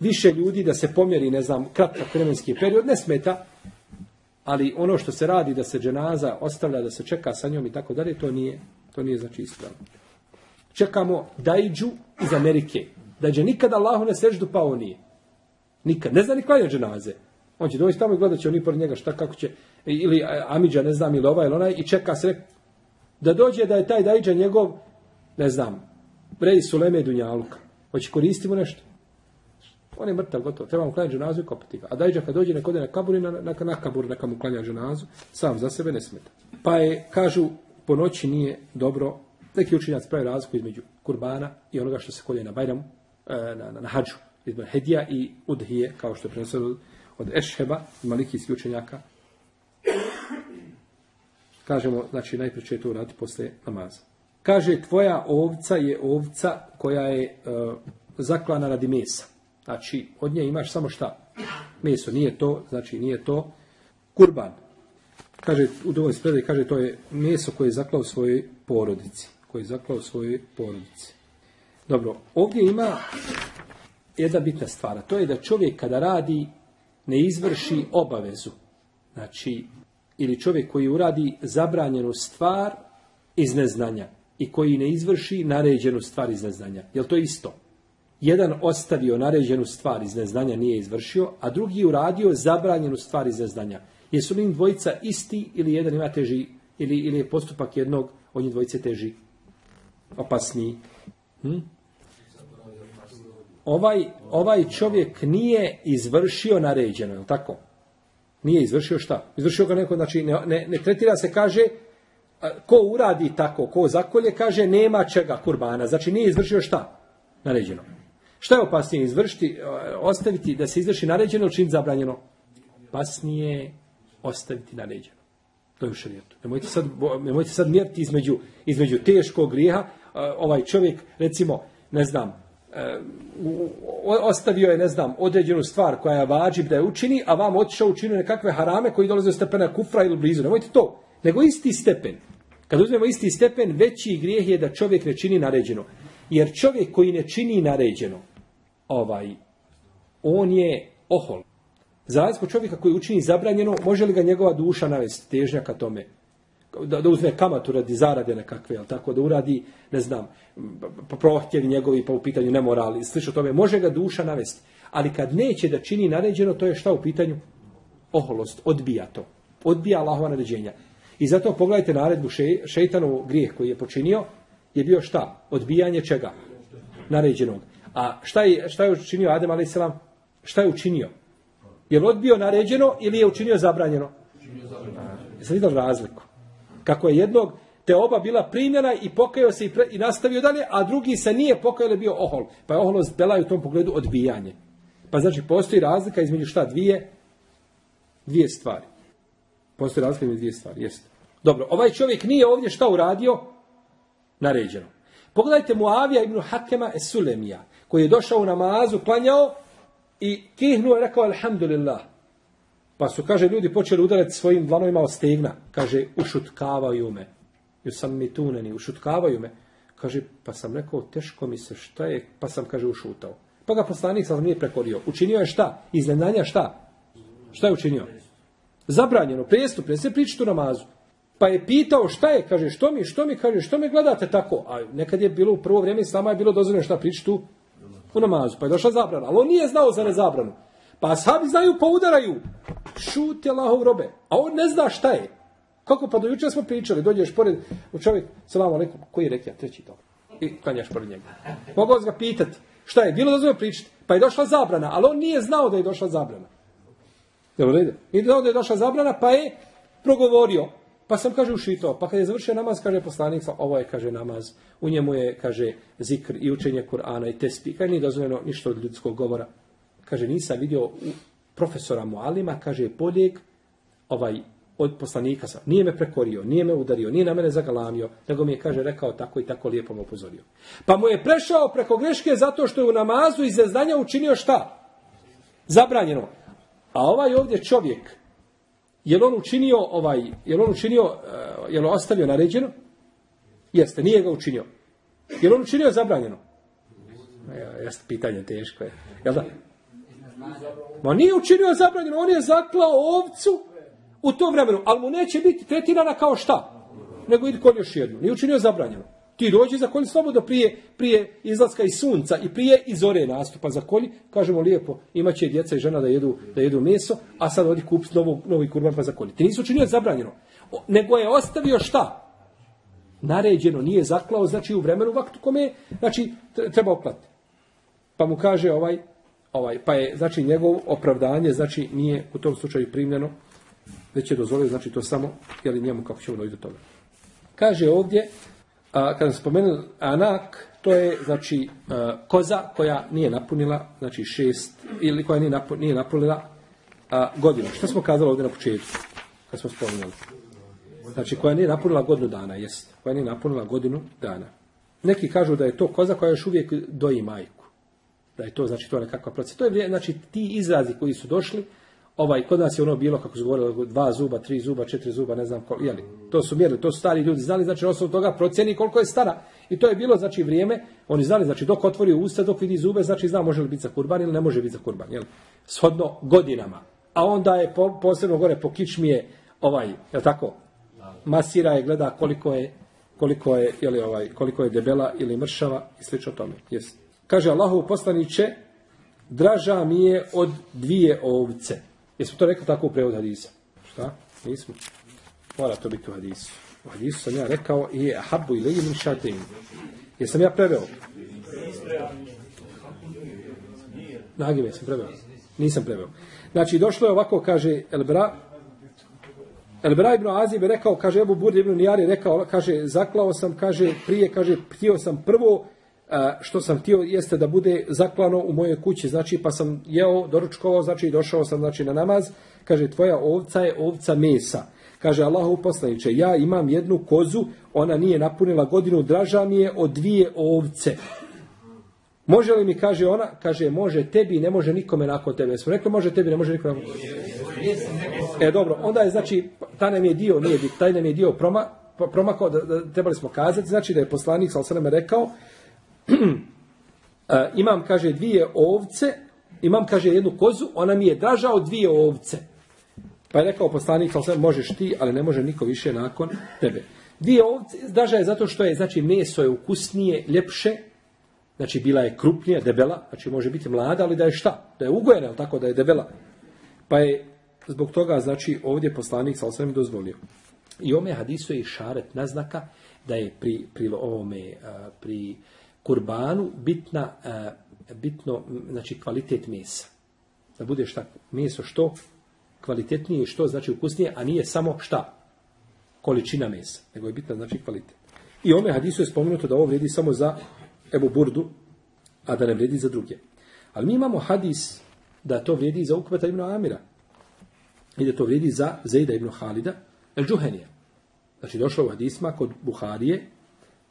više ljudi, da se pomjeri, ne znam, kratak vremenski period, ne smeta, ali ono što se radi, da se dženaza ostavlja, da se čeka sa njom i tako dalje, to nije, to nije znači ispravno. Čekamo Dajđu iz Amerike. Dajđe nikada Allahu ne seždu, pa on nije. Nikad. Ne zna ni klanja dženaze. On će doći tamo i gledat će oni pored njega šta, kako će, ili Amidža, ne znam, ili ovaj, ili onaj, i čeka se da dođe da je taj Dajđa njegov, ne znam, Rej Suleme Dunjaluka. Hoće koristiti mu nešto. On je mrtav, gotovo. Treba mu klanjati dženazu i kopati ga. A Dajđa kad dođe, nek ode na kabur i na, na, na kabur, neka mu klanja dženazu, sam za sebe ne smeta. Pa je, kažu, po noći nije dobro, neki učinjac pravi razliku između kurbana i onoga što se kolje na Bajramu, na, na, na hađu, između hedija i udhije, kao što je prenosilo od Ešheba, malikijskih učenjaka. Kažemo, znači, najprije će to uraditi posle namaza. Kaže, tvoja ovca je ovca koja je e, zaklana radi mesa. Znači, od nje imaš samo šta? Meso. Nije to, znači nije to kurban. Kaže, u dovoljno spredaj, kaže, to je meso koje je zaklao svojoj porodici. Koje je zaklao svojoj porodici. Dobro, ovdje ima jedna bitna stvar, to je da čovjek kada radi ne izvrši obavezu. Znači, ili čovjek koji uradi zabranjenu stvar iz neznanja i koji ne izvrši naređenu stvar iz neznanja. Je to isto? Jedan ostavio naređenu stvar iz neznanja, nije izvršio, a drugi uradio zabranjenu stvar iz neznanja. Jesu li im dvojica isti ili jedan ima teži, ili, ili je postupak jednog od njih dvojice teži, opasniji? Hm? Ovaj, ovaj čovjek nije izvršio naređeno, je tako? Nije izvršio šta? Izvršio ga neko, znači ne, ne, ne tretira se, kaže, ko uradi tako, ko zakolje, kaže, nema čega kurbana. Znači nije izvršio šta? Naređeno. Šta je opasnije izvršiti, ostaviti da se izvrši naređeno čin zabranjeno? Opasnije ostaviti naređeno. To je u šarijetu. Nemojte sad, nemojte sad mjeriti između, između teškog grijeha. Ovaj čovjek, recimo, ne znam, ostavio je, ne znam, određenu stvar koja je vađib da je učini, a vam otišao učinio nekakve harame koji dolaze do stepena kufra ili blizu. Nemojte to. Nego isti stepen. Kad uzmemo isti stepen, veći grijeh je da čovjek ne čini naređeno. Jer čovjek koji ne čini naređeno, ovaj, on je ohol. Za razliku čovjeka koji učini zabranjeno, može li ga njegova duša navesti težnja ka tome? Da, da uzme kamatu radi zarade nekakve, ali tako da uradi, ne znam, prohtjevi njegovi pa u pitanju nemorali, slično tome, može ga duša navesti. Ali kad neće da čini naređeno, to je šta u pitanju? Oholost, odbija to. Odbija Allahova naređenja. I zato pogledajte naredbu še, grijeh koji je počinio, je bio šta? Odbijanje čega? Naređenog. A šta je, šta je učinio Adem a.s. Šta je učinio? Je li odbio naređeno ili je učinio zabranjeno? Jeste vidjeli razliku? Kako je jednog te oba bila primjena i pokajao se i, pre, i nastavio dalje, a drugi se nije pokajao ili bio ohol. Pa je oholost bela u tom pogledu odbijanje. Pa znači postoji razlika između šta dvije? Dvije stvari. Postoji razlika dvije stvari, jeste. Dobro, ovaj čovjek nije ovdje šta uradio? Naređeno. Pogledajte Muavija ibn Hakema Esulemija, koji je došao u namazu, klanjao i kihnuo i rekao Alhamdulillah. Pa su, kaže, ljudi počeli udarati svojim dlanovima od stegna. Kaže, ušutkavaju me. Ju sam mi tuneni, ušutkavaju me. Kaže, pa sam rekao, teško mi se, šta je? Pa sam, kaže, ušutao. Pa ga poslanik sam nije prekorio. Učinio je šta? Iznenanja šta? Šta je učinio? Zabranjeno, prijestup, ne se pričati u namazu. Pa je pitao šta je, kaže, što mi, što mi, kaže, što mi gledate tako? A nekad je bilo u prvo vrijeme sama je bilo dozvoljeno šta pričati u, u namazu. Pa je došla zabrana, ali on nije znao za nezabranu. Pa sahabi znaju, poudaraju. Šute Allahov robe. A on ne zna šta je. Kako pa do jučer smo pričali, dođeš pored u čovjek, salam alaikum, koji je rekao, treći to. I klanjaš pored njega. Mogao ga pitati, šta je, bilo dozvoljeno pričati. Pa je došla zabrana, ali on nije znao da je došla zabrana. Ide. Nije znao da je došla zabrana, pa je progovorio. Pa sam, kaže, ušitao. Pa kad je završio namaz, kaže poslanik, ovo je, kaže, namaz. U njemu je, kaže, zikr i učenje Kur'ana i tespi. Kaže, nije dozvoljeno ništa od ljudskog govora. Kaže, nisam vidio profesora Mualima, kaže, boljeg ovaj, od poslanika sam. Nije me prekorio, nije me udario, nije na mene zagalamio, nego mi je, kaže, rekao tako i tako lijepo me upozorio. Pa mu je prešao preko greške zato što je u namazu iz znanja učinio šta? Zabranjeno. A ovaj ovdje čovjek, je on učinio ovaj, je on učinio, uh, je on ostavio naređeno? Jeste, nije ga učinio. Je on učinio zabranjeno? Ja, jeste, pitanje teško je. Jel da? Ma nije učinio zabranjeno, on je zaklao ovcu u tom vremenu, ali mu neće biti tretirana kao šta? Nego idi kod još jednu. Nije učinio zabranjeno. Ti dođi za kolji slobodno prije, prije izlaska iz sunca i prije izore nastupa za kolji. Kažemo lijepo, imaće djeca i žena da jedu, da jedu meso, a sad odi kupiti novu, novi kurban pa za kolji. Ti nisu učinio zabranjeno. O, nego je ostavio šta? Naređeno, nije zaklao, znači u vremenu vaktu kome, znači treba oplati. Pa mu kaže ovaj, ovaj, pa je, znači njegov opravdanje, znači nije u tom slučaju primljeno, već je dozvolio, znači to samo, jeli njemu kako ćemo dojiti do toga. Kaže ovdje, a, kada spomenu anak, to je znači a, koza koja nije napunila, znači šest, ili koja nije, napu, nije napunila a, godinu. Što smo kazali ovdje na početku, kad smo spomenuli? Znači koja nije napunila godinu dana, jest. Koja nije napunila godinu dana. Neki kažu da je to koza koja još uvijek doji majku. Da je to, znači, to nekakva procesa. To je, znači, ti izrazi koji su došli, ovaj, kod nas je ono bilo, kako su govorili, dva zuba, tri zuba, četiri zuba, ne znam koliko, jeli. To su mjerili, to su stari ljudi znali, znači, na osnovu toga procjeni koliko je stara. I to je bilo, znači, vrijeme, oni znali, znači, dok otvori usta, dok vidi zube, znači, zna može li biti za kurban ili ne može biti za kurban, jel? Shodno godinama. A onda je po, posebno gore po kičmije, ovaj, jel tako, masira je, gleda koliko je koliko je, jeli, ovaj, koliko je debela ili mršava i slično tome. Jest. Kaže Allahov poslaniće, draža mi je od dvije ovce. Jesmo to rekli tako u prevodu hadisa? Šta? Nismo. Mora to biti u hadisu. U hadisu sam ja rekao i je habu ili min šatim. Jesam ja preveo? Nagive sam preveo. Nisam preveo. Znači, došlo je ovako, kaže Elbra, Elbra ibn Azib je rekao, kaže Ebu Burd ibn Nijar rekao, kaže, zaklao sam, kaže, prije, kaže, htio sam prvo, što sam htio jeste da bude zaklano u mojoj kući, znači pa sam jeo, doručkovao, znači došao sam znači na namaz, kaže tvoja ovca je ovca mesa. Kaže Allahu poslaniče, ja imam jednu kozu, ona nije napunila godinu, draža mi je od dvije ovce. Može li mi, kaže ona, kaže, može tebi, ne može nikome nakon tebe. Smo rekli, može tebi, ne može nikome nakon E, dobro, onda je, znači, taj nam je dio, nije taj nam je dio proma, promakao, da, da, trebali smo kazati, znači da je poslanik, sal rekao, imam, kaže, dvije ovce, imam, kaže, jednu kozu, ona mi je draža od dvije ovce. Pa je rekao poslanik, sveme, možeš ti, ali ne može niko više nakon tebe. Dvije ovce, draža je zato što je, znači, meso je ukusnije, ljepše, Znači, bila je krupnija, debela, znači može biti mlada, ali da je šta? Da je ugojena, ali tako da je debela. Pa je zbog toga, znači, ovdje poslanik sa osvijem dozvolio. I ome hadisu je šaret naznaka da je pri, pri ovome, pri kurbanu bitna, a, bitno, znači, kvalitet mesa. Da bude šta, meso što kvalitetnije i što znači ukusnije, a nije samo šta? Količina mesa, nego je bitna, znači, kvalitet. I ome hadisu je spomenuto da ovo vredi samo za Ebu Burdu, a da ne vredi za druge. Ali mi imamo hadis da to vredi za Ukveta ibn Amira. I da to vredi za Zejda ibn Halida, el Džuhenija. Znači došlo u hadisma kod Buharije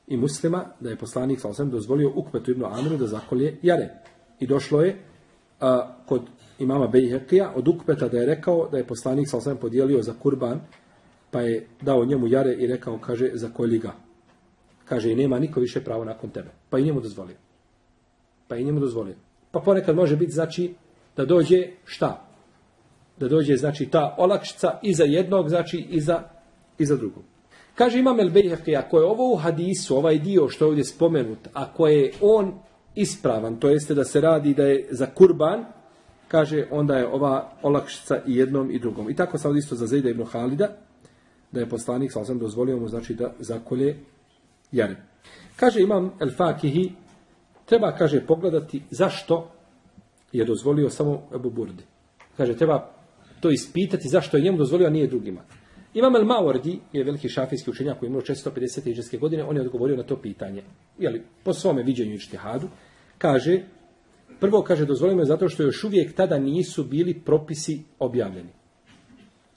i muslima da je poslanik sa osam dozvolio Ukvetu ibn Amiru da zakolje jare. I došlo je a, kod imama Bejhekija od Ukveta da je rekao da je poslanik sa osam podijelio za kurban pa je dao njemu jare i rekao, kaže, zakolji ga. Kaže, i nema niko više pravo nakon tebe. Pa i njemu dozvolio. Pa i njemu dozvolio. Pa ponekad može biti, znači, da dođe šta? Da dođe, znači, ta olakšica i za jednog, znači, i za, i za drugog. Kaže Imam El Bejhaqi, ako je ovo u hadisu, ovaj dio što je ovdje spomenut, ako je on ispravan, to jeste da se radi da je za kurban, kaže, onda je ova olakšica i jednom i drugom. I tako sad isto za Zejda ibn Halida, da je poslanik, sa osam dozvolio mu, znači, da zakolje jare. Kaže imam El Fakihi, treba, kaže, pogledati zašto je dozvolio samo Ebu Burdi. Kaže, treba to ispitati zašto je njemu dozvolio, a nije drugima. Imam El Mawardi, je veliki šafijski učenjak koji je imao 450. iđeske godine, on je odgovorio na to pitanje. Jeli, po svome viđenju i štihadu, kaže, prvo kaže, dozvolimo je zato što još uvijek tada nisu bili propisi objavljeni.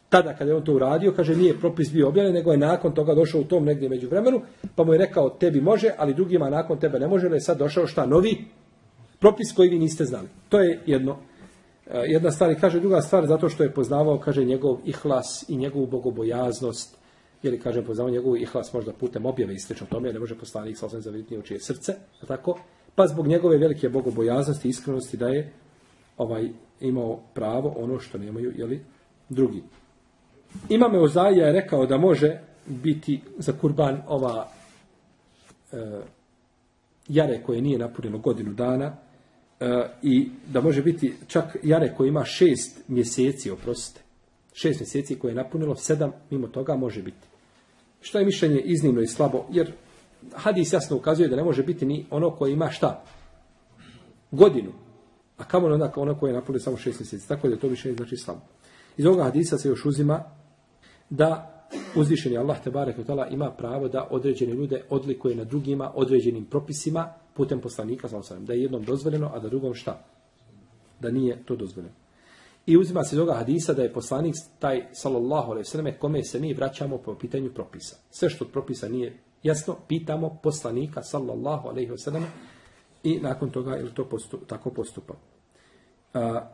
Tada kada je on to uradio, kaže nije propis bio objavljen, nego je nakon toga došao u tom negdje među vremenu, pa mu je rekao tebi može, ali drugima nakon tebe ne može, jer je sad došao šta novi propis koji vi niste znali. To je jedno. E, Jedna stvar i kaže druga stvar zato što je poznavao, kaže, njegov ihlas i njegovu bogobojaznost, jer kaže, poznavao njegov ihlas možda putem objave i slično tome, jer ne može poslanik sa osam zaviditi u čije srce, tako? Pa zbog njegove velike bogobojaznosti i iskrenosti da je ovaj imao pravo ono što nemaju, jeli, drugi. Imam Euzaija je rekao da može biti za kurban ova e, jare koje nije napunjeno godinu dana i da može biti čak jare koje ima šest mjeseci, oprostite. Šest mjeseci koje je napunilo, sedam mimo toga može biti. Što je mišljenje iznimno i slabo, jer hadis jasno ukazuje da ne može biti ni ono koje ima šta? Godinu. A kamo onda ono koje je napunilo samo šest mjeseci. Tako da je to mišljenje znači slabo. Iz ovoga hadisa se još uzima da uzvišeni Allah te barek ima pravo da određene ljude odlikuje na drugima određenim propisima putem poslanika da je jednom dozvoljeno a da drugom šta da nije to dozvoljeno I uzima se ovoga hadisa da je poslanik taj, sallallahu alaihi sallam, kome se mi vraćamo po pitanju propisa. Sve što od propisa nije jasno, pitamo poslanika, sallallahu alaihi sallam, i nakon toga je to postup, tako postupa. A,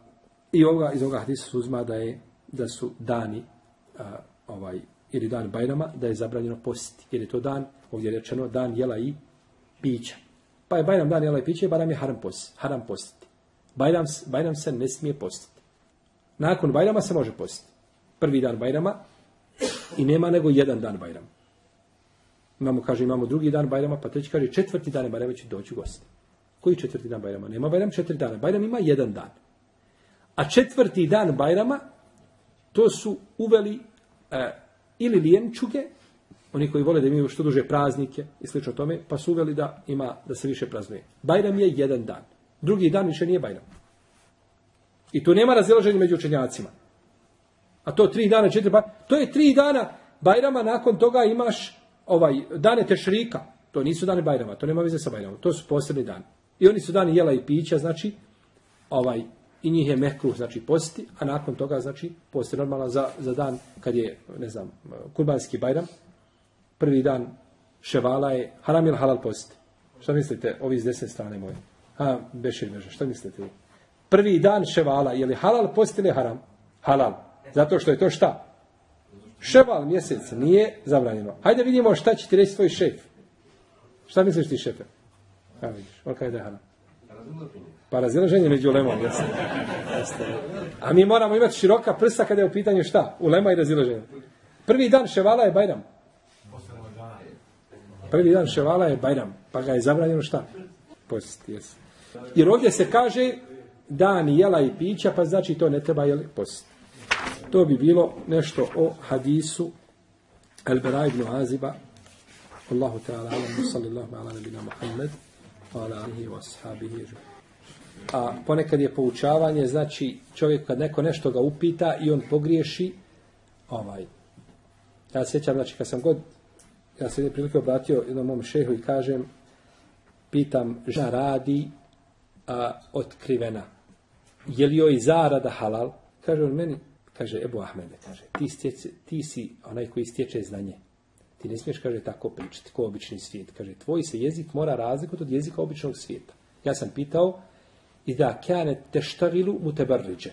I ovoga, iz ovoga hadisa se uzma da, je, da su dani a, ovaj, ili dan Bajrama, da je zabranjeno postiti. Jer je to dan, ovdje je rečeno, dan jela i pića. Pa je Bajram dan jela i pića, Bajram je haram, post, haram postiti. Bajram, Bajram se ne smije postiti. Nakon Bajrama se može postiti. Prvi dan Bajrama i nema nego jedan dan Bajrama. Imamo, kaže, imamo drugi dan Bajrama, pa treći kaže, četvrti dan Bajrama će doći gosti. Koji četvrti dan Bajrama? Nema Bajram četiri dana. Bajram ima jedan dan. A četvrti dan Bajrama, to su uveli e, ili lijenčuge, oni koji vole da imaju što duže praznike i slično tome, pa su uveli da ima da se više praznuje. Bajram je jedan dan. Drugi dan više nije Bajram. I tu nema razilaženja među učenjacima. A to tri dana, četiri pa to je tri dana Bajrama, nakon toga imaš ovaj dane Tešrika. To nisu dane Bajrama, to nema veze sa Bajramom. To su posebni dani. I oni su dani jela i pića, znači, ovaj, i njih je mekruh, znači, posti, a nakon toga, znači, posti normalno za, za dan kad je, ne znam, kurbanski bajram, prvi dan ševala je haram ili halal posti. Šta mislite, ovi iz desne strane moje? A, bešir meža, šta mislite vi? Prvi dan ševala, je li halal posti ili haram? Halal. Zato što je to šta? Ševal mjesec nije zabranjeno. Hajde vidimo šta će ti reći svoj šef. Šta misliš ti šefe? A vidiš, on kada je haram. Pa razilaženje među ulemom, jasno. A mi moramo imati široka prsa kada je u pitanju šta? Ulema i razilaženje. Prvi dan ševala je Bajram. Prvi dan ševala je Bajram. Pa ga je zabranjeno šta? Post, jes. Jer ovdje se kaže dan jela i pića, pa znači to ne treba jeli post. To bi bilo nešto o hadisu Al-Bara ibn Aziba. Allahu ta'ala, alam, sallallahu ala nabina Muhammed a ponekad je poučavanje, znači čovjek kad neko nešto ga upita i on pogriješi, ovaj, ja sjećam, znači kad sam god, ja se jedne prilike obratio jednom mom šehu i kažem, pitam, žena radi a, otkrivena. Je li joj zarada halal? Kaže on meni, kaže Ebu Ahmede, kaže, ti, stjece, ti si onaj koji stječe znanje. Ti ne smiješ, kaže, tako pričati, ko obični svijet. Kaže, tvoj se jezik mora razlikovati od jezika običnog svijeta. Ja sam pitao, i da kane teštavilu mu tebarriđe.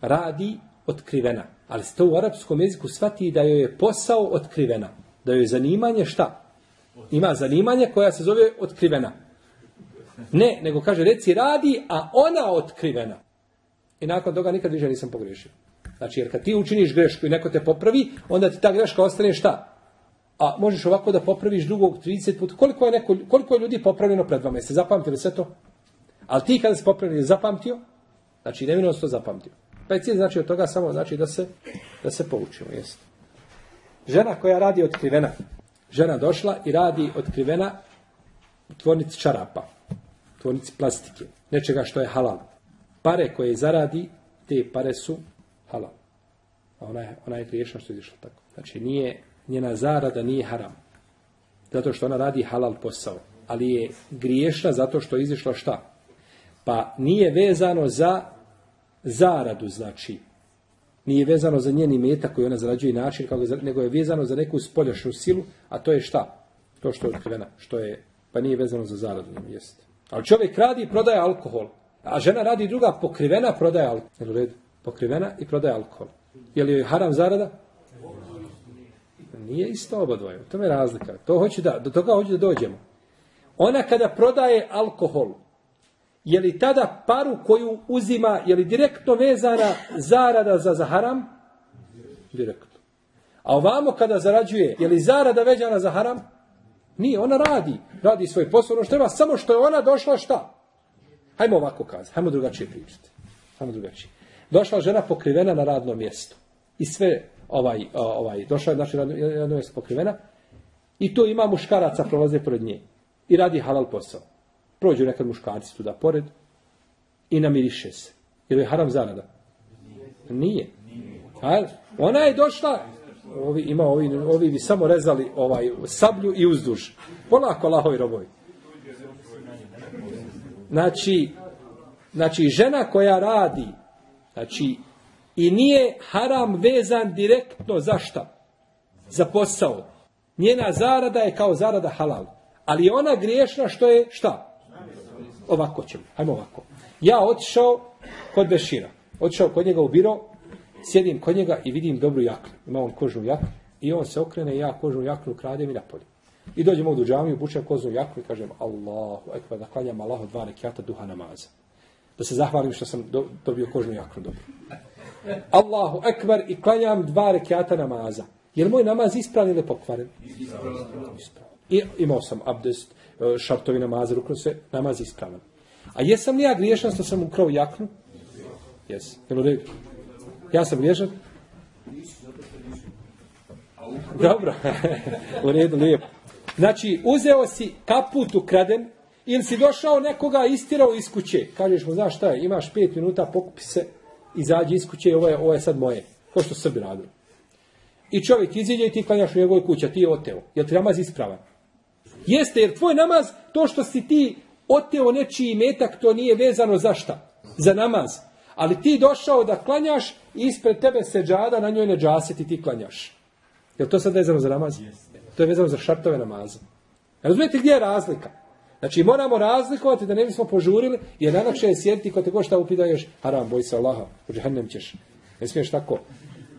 Radi otkrivena. Ali se to u arapskom jeziku shvati da joj je posao otkrivena. Da joj je zanimanje šta? Ima zanimanje koja se zove otkrivena. Ne, nego kaže, reci radi, a ona otkrivena. I nakon toga nikad više nisam pogriješio. Znači, jer kad ti učiniš grešku i neko te popravi, onda ti ta greška ostane šta? a možeš ovako da popraviš drugog 30 puta. Koliko je, neko, koliko je ljudi popravljeno pred vama? Jeste zapamtili sve to? Ali ti kada se popravljeno zapamtio, znači neminovno to zapamtio. Pa je cilj znači od toga samo znači da se, da se poučimo. Jest. Žena koja radi otkrivena. Žena došla i radi otkrivena u tvornici čarapa. U tvornici plastike. Nečega što je halal. Pare koje zaradi, te pare su halal. A ona je, ona je griješna što je izišla tako. Znači nije njena zarada nije haram. Zato što ona radi halal posao. Ali je griješna zato što je izišla šta? Pa nije vezano za zaradu, znači. Nije vezano za njeni metak koji ona zarađuje i način, kako nego je vezano za neku spoljašnju silu, a to je šta? To što je otkrivena, što je, pa nije vezano za zaradu, jest. Ali čovjek radi i prodaje alkohol, a žena radi druga pokrivena, prodaje alkohol. Pokrivena i prodaje alkohol. Je li joj haram zarada? Nije isto oba dvoje. To je razlika. To hoće da, do toga hoće da dođemo. Ona kada prodaje alkohol, je li tada paru koju uzima, je li direktno vezana zarada za zaharam? Direktno. A ovamo kada zarađuje, je li zarada vezana za haram? Nije, ona radi. Radi svoj posao, ono što treba, samo što je ona došla šta? Hajmo ovako kazati, hajmo drugačije pričati. Hajmo drugačije. Došla žena pokrivena na radnom mjestu. I sve ovaj, ovaj, došla je znači jedno je pokrivena i to ima muškaraca prolaze pored nje i radi halal posao. Prođu nekad muškarci tu da pored i namiriše se. Jer je haram zarada? Nije. A, ona je došla, ovi, ima ovi, ovi bi samo rezali ovaj sablju i uzduž. Polako, lahovi robovi. Znači, znači, žena koja radi, znači, I nije haram vezan direktno za šta? Za posao. Njena zarada je kao zarada halal. Ali ona griješna što je šta? Ovako ćemo. Hajmo ovako. Ja otišao kod Bešira. Otišao kod njega u biro, sjedim kod njega i vidim dobru jaknu. Ima on kožnu jaknu. I on se okrene i ja kožnu jaknu kradem i napolje. I dođem ovdje u džamiju, bučem kožnu jaknu i kažem Allahu ekber, da klanjam Allahu dva rekiata duha namaza. Da se zahvalim što sam do, dobio kožnu jaknu dobro. Allahu ekber i klanjam dva rekiata namaza. Je li moj namaz ispravan ili pokvaren? Ispravan. I imao sam abdest, šartovi namaza, rukno se, namaz ispravan. A jesam li ja griješan što sam ukrao jaknu? Jes. Jel u redu? Ja sam griješan? Dobro. u redu, lijepo. Znači, uzeo si kaput ukraden ili si došao nekoga istirao iz kuće. Kažeš mu, znaš šta je, imaš pet minuta, pokupi se, izađi iz kuće, ovo je, ovo je sad moje. Ko što Srbi radili. I čovjek iziđe i ti klanjaš u njegovoj kući, a ti je oteo. Jel ti namaz ispravan? Jeste, jer tvoj namaz, to što si ti oteo nečiji metak, to nije vezano za šta? Za namaz. Ali ti došao da klanjaš i ispred tebe se džada, na njoj ne ti klanjaš. Je to sad vezano za namaz? To je vezano za šartove namaza. Razumijete gdje je razlika? Znači moramo razlikovati da ne bismo požurili, jer najlakše je sjediti ko te ko šta upidaješ, haram, boj se Allaha, u džehennem ćeš. Ne smiješ tako.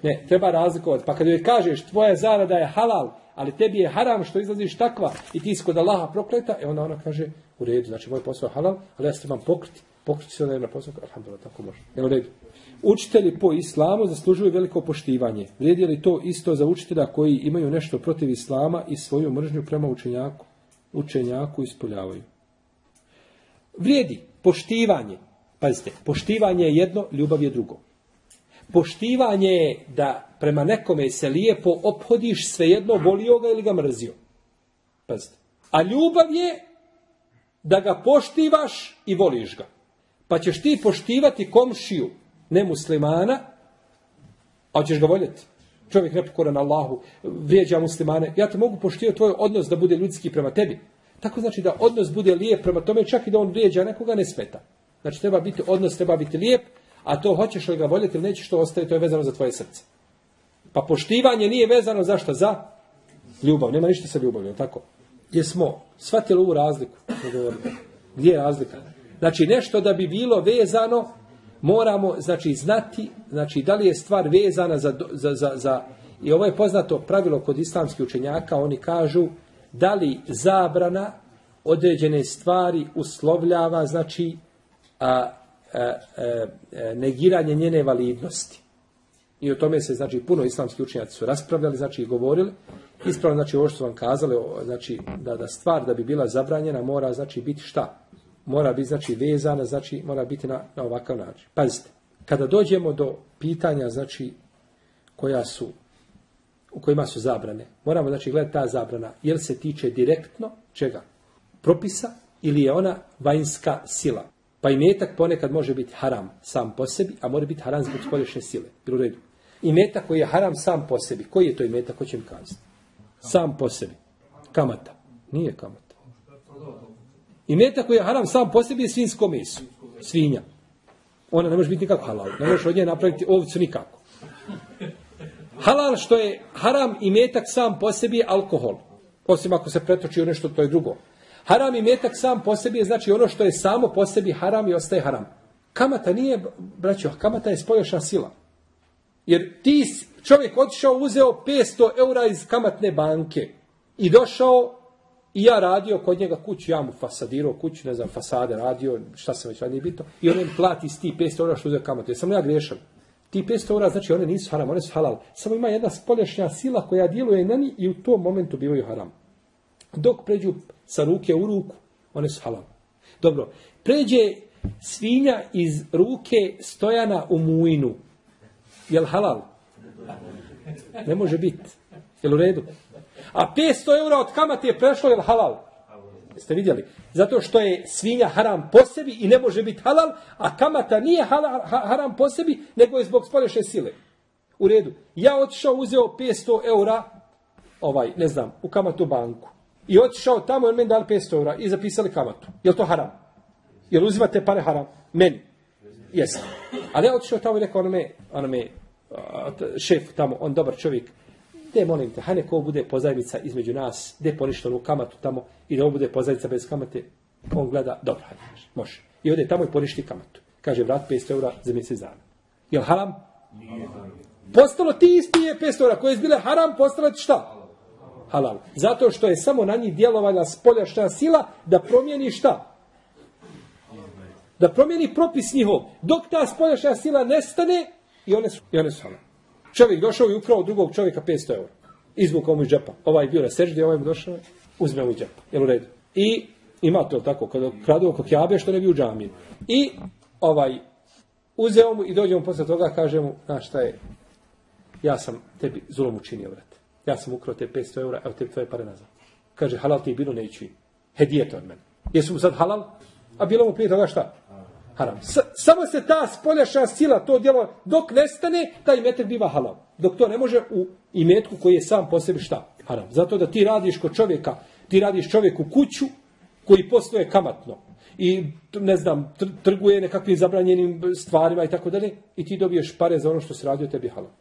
Ne, treba razlikovati. Pa kad joj kažeš tvoja zarada je halal, ali tebi je haram što izlaziš takva i ti si kod Allaha prokleta, e onda ona kaže u redu, znači moj posao je halal, ali ja se trebam pokriti. Pokriti se onda na posao, alhamdulillah, tako može. Jel u redu? Učitelji po islamu zaslužuju veliko poštivanje. Vrijedi li to isto za učitelja koji imaju nešto protiv islama i svoju mržnju prema učenjaku? Učenjaku ispoljavaju. Vrijedi poštivanje. Pazite, poštivanje je jedno, ljubav je drugo. Poštivanje je da prema nekome se lijepo ophodiš svejedno volio ga ili ga mrzio. Pazite. A ljubav je da ga poštivaš i voliš ga. Pa ćeš ti poštivati komšiju nemuslimana, a ćeš ga voljeti. Čovjek nepokoran Allahu, vrijeđa muslimane. Ja te mogu poštivati tvoj odnos da bude ljudski prema tebi. Tako znači da odnos bude lijep prema tome, čak i da on vrijeđa nekoga ne smeta. Znači treba biti odnos, treba biti lijep, a to hoćeš li ga voljeti ili nećeš to ostaje, to je vezano za tvoje srce. Pa poštivanje nije vezano za što? Za ljubav. Nema ništa sa ljubavljom, tako? Gdje smo shvatili ovu razliku? Gdje je razlika? Znači nešto da bi bilo vezano, moramo znači znati, znači da li je stvar vezana za, za, za, za i ovo je poznato pravilo kod islamskih učenjaka, oni kažu da li zabrana određene stvari uslovljava, znači a, a, a, negiranje njene validnosti. I o tome se, znači, puno islamski učenjaci su raspravljali, znači, i govorili. Ispravno, znači, ovo što su vam kazali, znači, da, da stvar da bi bila zabranjena mora, znači, biti šta? Mora biti, znači, vezana, znači, mora biti na, na ovakav način. Pazite, kada dođemo do pitanja, znači, koja su, u kojima su zabrane, moramo, znači, gledati ta zabrana, jel se tiče direktno čega? Propisa ili je ona vanjska sila? Pa i metak ponekad može biti haram sam po sebi, a može biti haram zbog spolješnje sile. Bilo redu. I metak koji je haram sam po sebi. Koji je to i metak, ko će mi kazati? Sam po sebi. Kamata. Nije kamata. I metak koji je haram sam po sebi je svinsko meso. Svinja. Ona ne može biti nikako halal. Ne možeš od nje napraviti ovcu nikako. Halal što je haram i metak sam po sebi je alkohol. Osim ako se pretoči u nešto, to je drugo. Haram i metak sam po sebi je znači ono što je samo po sebi haram i ostaje haram. Kamata nije, braćo, kamata je spoljašna sila. Jer ti čovjek otišao, uzeo 500 eura iz kamatne banke i došao i ja radio kod njega kuću, ja mu fasadirao kuću, ne znam, fasade radio, šta se već radi bitno, i on im plati s ti 500 eura što uzeo kamatu. Jer sam ja griješan. Ti 500 eura, znači one nisu haram, one su halal. Samo ima jedna spoljašnja sila koja djeluje na njih i u tom momentu bivaju haram. Dok pređu sa ruke u ruku, one su halal. Dobro, pređe svinja iz ruke stojana u mujnu. Je li halal? Ne može biti. Je li u redu? A 500 eura od kamate je prešlo, je li halal? Jeste vidjeli? Zato što je svinja haram po sebi i ne može biti halal, a kamata nije halal, haram po sebi, nego je zbog spolješe sile. U redu. Ja otišao, uzeo 500 eura, ovaj, ne znam, u kamatu banku. I otišao tamo, on meni dali 500 eura i zapisali kamatu. Je to haram? Je li uzimate pare haram? Meni. Jesi. Ali ja otišao tamo i rekao onome, onome šef tamo, on dobar čovjek, gdje molim te, hajde ko bude pozajmica između nas, gdje poništa onu kamatu tamo i da ovo bude pozajmica bez kamate, on gleda, dobro, hajde, može. I ode tamo i poništi kamatu. Kaže, vrat 500 eura za mjesec dana. Jel haram? Postalo ti isti je 500 eura, koje je bile haram, postalo ti šta? Halal. Zato što je samo na njih djelovala spoljašnja sila da promijeni šta? Da promijeni propis njihov. Dok ta spoljašnja sila nestane, i one su, i one su halal. Čovjek došao i ukrao drugog čovjeka 500 eura. Izvukao mu iz džepa. Ovaj bio na seždi, ovaj mu došao, uzme mu iz džepa. Jel u redu? I ima to tako, kada kradu oko kjabe, što ne bi u džamiji. I ovaj, uzeo mu i dođe mu posle toga, kaže mu, znaš šta je, ja sam tebi zulom učinio, brate. Ja sam ukrao te 500 eura, evo te tvoje pare nazad. Kaže, halal ti je bilo, neću im. Hedijet od mene. Jesu mu sad halal? A bilo mu prije toga šta? Haram. S samo se ta spoljašnja sila, to djelo, dok nestane, taj metak biva halal. Dok to ne može u imetku koji je sam po sebi šta? Haram. Zato da ti radiš kod čovjeka, ti radiš čovjeku kuću koji postoje kamatno i ne znam, tr trguje nekakvim zabranjenim stvarima i tako dalje i ti dobiješ pare za ono što se radio tebi halal.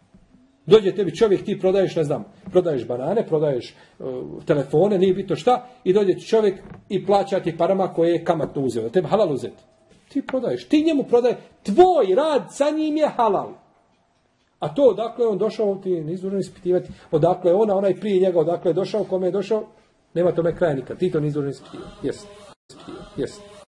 Dođe tebi čovjek, ti prodaješ, ne znam, prodaješ banane, prodaješ uh, telefone, nije bitno šta, i dođe ti čovjek i plaća ti parama koje je kamatno uzeo. Tebi halal uzeti. Ti prodaješ, ti njemu prodaje, tvoj rad sa njim je halal. A to odakle je on došao, ti ne izdužno ispitivati, odakle je ona, onaj prije njega, odakle je došao, kome je došao, nema tome kraja nikad. Ti to ne izdužno ispitivati. Jesi. Jesi.